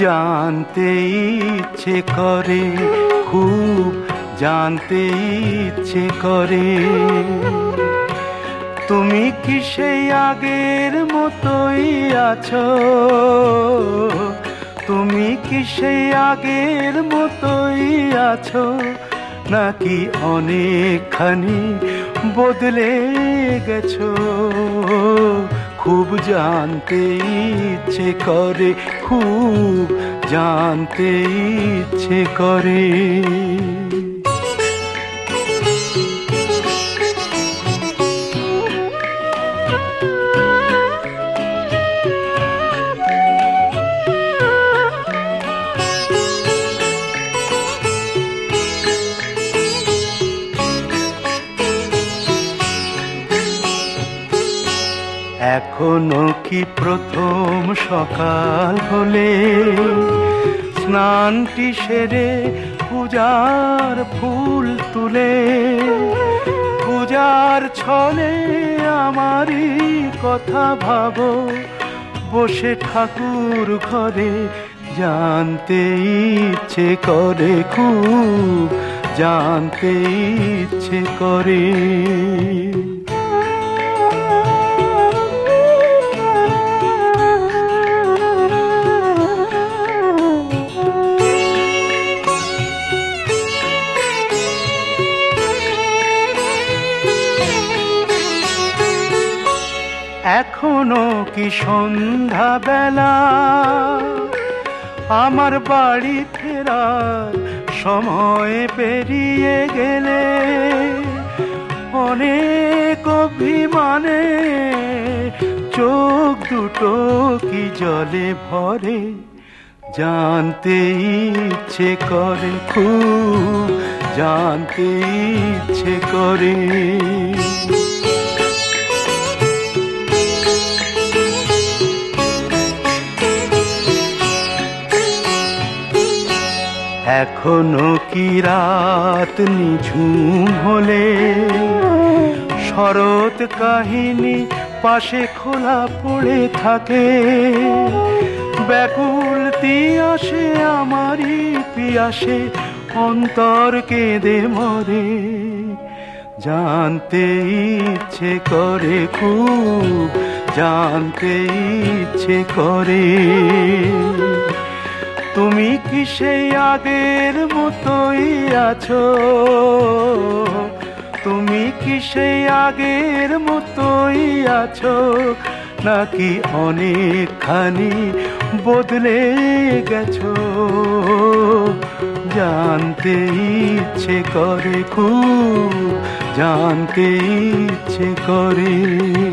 জানতে ইচ্ছে করে, খুব জানতে ইচ্ছে করে। তুমি কি সেই আগের মতোই আছো? তুমি কি সেই আগের মতোই আছো? নাকি অনেকখানি বদলে গেছো? খুব জানতে ইচ্ছে করে খুব জানতে ইচ্ছে করে। এখনও কি প্রথম সকাল হলে? স্নানটি সেরে পূজার ফুল তুলে, পূজার ছলে আমারই কথা ভাবো। বসে ঠাকুর ঘরে জানতে ইচ্ছে করে খুব, জানতে ইচ্ছে করে। এখনও কি সন্ধ্যা বেলা আমার বাড়ি ফেরার সময় পেরিয়ে গেলে অনেক অভিমানে চোখ দুটো কি জলে ভরে জানতে ইচ্ছে করে, খুব জানতে ইচ্ছে করে। এখনও কি রাত নিঝুম হলে? শরৎ কাহিনী পাশে খোলা পড়ে থাকে। ব্যাকুল আসে আমারই পিয়াসে, অন্তর কেঁদে মরে। জানতে ইচ্ছে করে খুব, জানতে ইচ্ছে করে। তুমি কি সেই আগের মতোই আছো? তুমি কি সেই আগের মতোই আছো? নাকি অনেকখানি বদলে গেছো? জানতে ইচ্ছে করে খুব, জানতে ইচ্ছে করে।